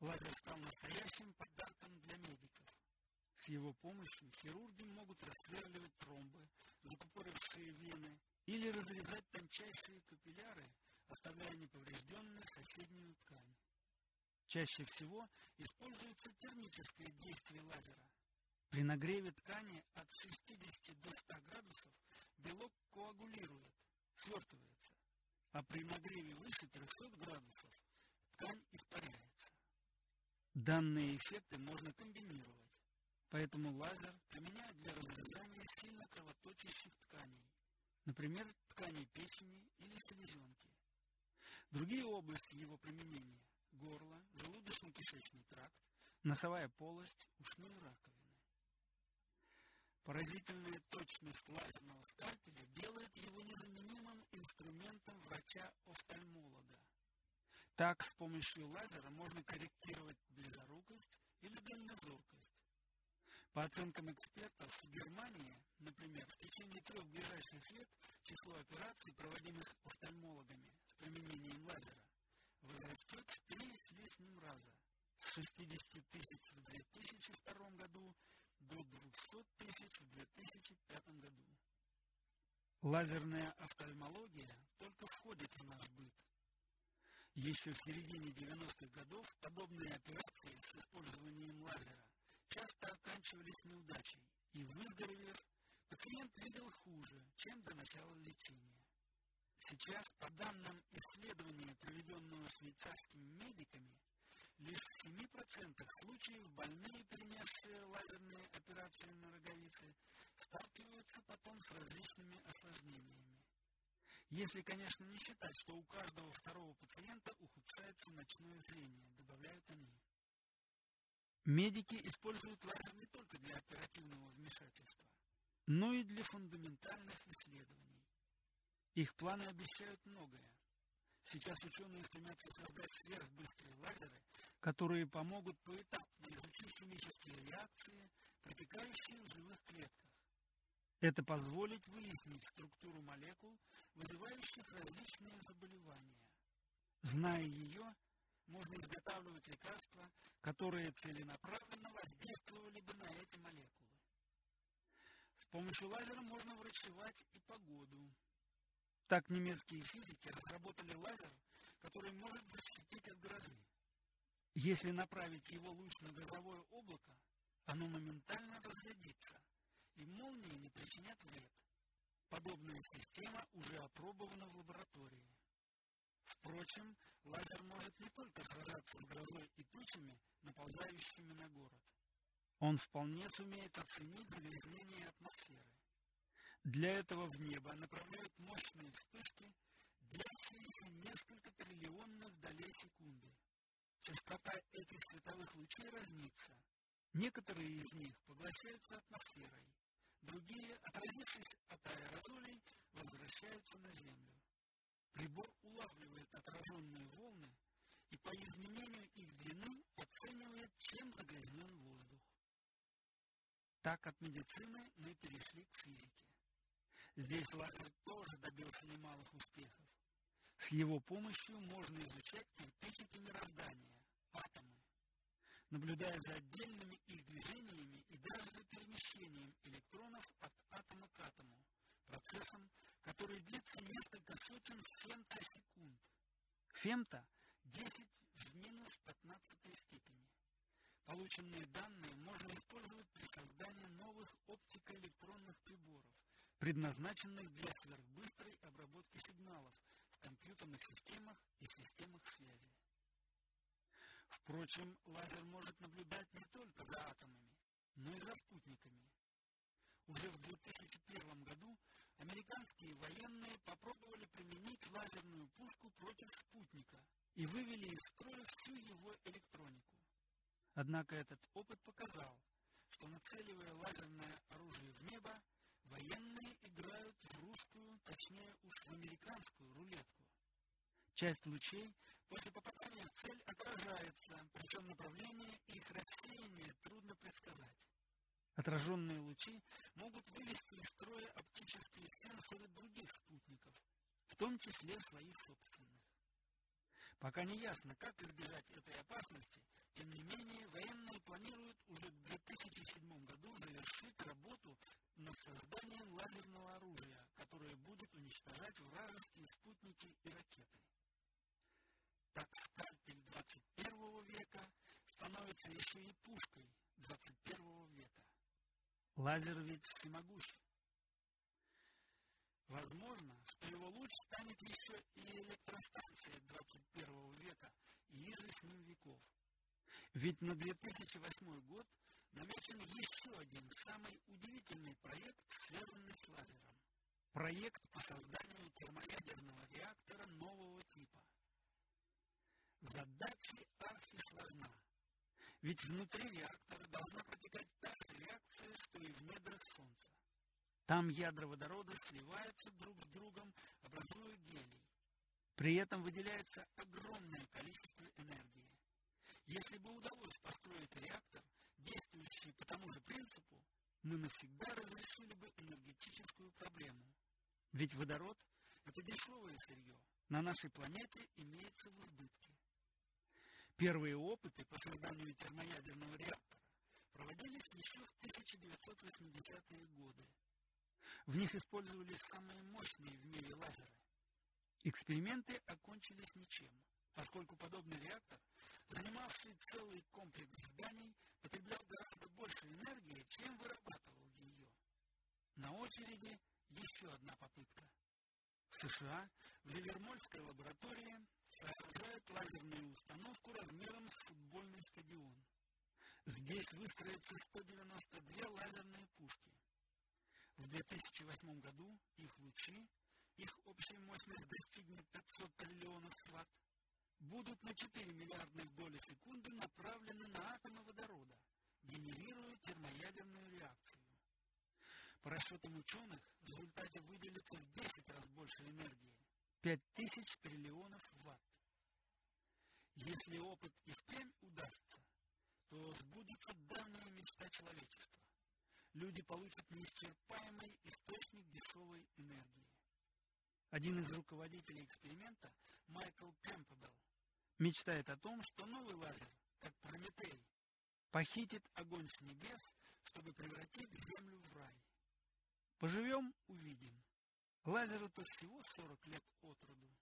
Лазер стал настоящим подарком для медиков. С его помощью хирурги могут рассверливать тромбы, закупорившие вены, или разрезать тончайшие капилляры, оставляя неповрежденной соседнюю ткань. Чаще всего используется термическое действие лазера. При нагреве ткани от 60 до 100 градусов белок коагулирует, свертывается, а при нагреве выше 300 градусов. Данные эффекты можно комбинировать, поэтому лазер применяют для разрезания сильно кровоточащих тканей, например, тканей печени или селезенки. Другие области его применения – горло, желудочно-кишечный тракт, носовая полость, ушные раковины. Поразительная точность лазерного скальпеля делает его незаменимым инструментом врача-офтальмолога. Так, с помощью лазера можно корректировать близорукость или дальнозоркость. По оценкам экспертов, в Германии, например, в течение трех ближайших лет число операций, проводимых офтальмологами с применением лазера, возрастет в три с лишним раза с 60 тысяч в 2002 году до 200 тысяч в 2005 году. Лазерная офтальмология только входит в наш. Еще в середине 90-х годов подобные операции с использованием лазера часто оканчивались неудачей, и выздоровев, пациент видел хуже, чем до начала лечения. Сейчас, по данным исследования, проведенного швейцарскими медиками, лишь в 7% случаев больные, перенесшие лазерные операции на роговице, сталкиваются потом с различными осложнениями. Если, конечно, не считать, что у каждого второго пациента ухудшается ночное зрение, добавляют они. Медики используют лазер не только для оперативного вмешательства, но и для фундаментальных исследований. Их планы обещают многое. Сейчас ученые стремятся создать сверхбыстрые лазеры, которые помогут поэтапно изучить химические реакции, протекающие в живых клетках. Это позволит выяснить структуру молекул, вызывающих различные заболевания. Зная ее, можно изготавливать лекарства, которые целенаправленно воздействовали бы на эти молекулы. С помощью лазера можно врачевать и погоду. Так немецкие физики разработали лазер, который может защитить от грозы. Если направить его луч на грозовое облако, оно моментально разрядится, и молнии не причинят вред. Подобная система уже опробована в лаборатории. Впрочем, лазер может не только сражаться с грозой и тучами, наползающими на город. Он вполне сумеет оценить загрязнение атмосферы. Для этого в небо направляют мощные вспышки, длящиеся несколько триллионных долей секунды. Частота этих световых лучей разнится. Некоторые из них поглощаются атмосферой, другие, отразившись от аэрозолей, возвращаются на Землю. Прибор улавливает отраженные волны и по изменению их длины оценивает, чем загрязнен воздух. Так от медицины мы перешли к физике. Здесь лазер тоже добился немалых успехов. С его помощью можно изучать кирпичики мироздания, атомы, наблюдая за отдельными их движениями и даже за перемещением электронов от атома к атому, процессом, который длится несколько сотен фемтосекунд. Фемто – 10 в минус 15 степени. Полученные данные можно использовать при создании новых оптико-электронных приборов, предназначенных для сверхбыстрой обработки сигналов в компьютерных системах и системах связи. Впрочем, лазер может наблюдать не только за атомами, но и за спутниками. Уже в 2001 году американские военные попробовали применить лазерную пушку против спутника и вывели из строя всю его электронику. Однако этот опыт показал, что нацеливая лазерное оружие в небо, военные играют в русскую, точнее уж в американскую рулетку. Часть лучей после попадания цель отражается, причем направление их рассеяния трудно предсказать. Отраженные лучи могут вывести из строя оптические сенсоры других спутников, в том числе своих собственных. Пока не ясно, как избежать этой опасности, планирует уже в 2007 году завершить работу над созданием лазерного оружия, которое будет уничтожать вражеские спутники и ракеты. Так скальпель 21 века становится еще и пушкой 21 века. Лазер ведь всемогущ. Возможно, что его луч станет еще и электростанцией 21 века и иже с ним веков. Ведь на 2008 год намечен еще один самый удивительный проект, связанный с лазером. Проект по созданию термоядерного реактора нового типа. Задача архисложна. Ведь внутри реактора должна протекать та же реакция, что и в недрах Солнца. Там ядра водорода сливаются друг с другом, образуя гелий. При этом выделяется огромное количество энергии. Если бы удалось построить реактор, действующий по тому же принципу, мы навсегда разрешили бы энергетическую проблему. Ведь водород – это дешевое сырье, на нашей планете имеется в избытке. Первые опыты по созданию термоядерного реактора проводились еще в 1980-е годы. В них использовались самые мощные в мире лазеры. Эксперименты окончились ничем, поскольку подобный реактор, занимавший целый комплекс зданий, потреблял гораздо больше энергии, чем вырабатывал ее. На очереди еще одна попытка. В США в Ливермольской лаборатории сооружают лазерную установку размером с футбольный стадион. Здесь выстроятся 192 лазерные пушки. В 2008 году их лучи, их общая мощность достигнет 500 триллионов ватт, будут на 4 миллиардных доли секунды направлены на атомы водорода, генерируя термоядерную реакцию. По расчетам ученых, в результате выделится в 10 раз больше энергии – 5000 триллионов ватт. Если опыт и впрямь удастся, то сбудется давняя мечта человечества. Люди получат неисчерпаемый источник дешевой энергии. Один из руководителей эксперимента, Майкл Кэмпбелл, мечтает о том, что новый лазер, как Прометей, похитит огонь с небес, чтобы превратить Землю в рай. Поживем – увидим. Лазеру-то всего 40 лет от роду.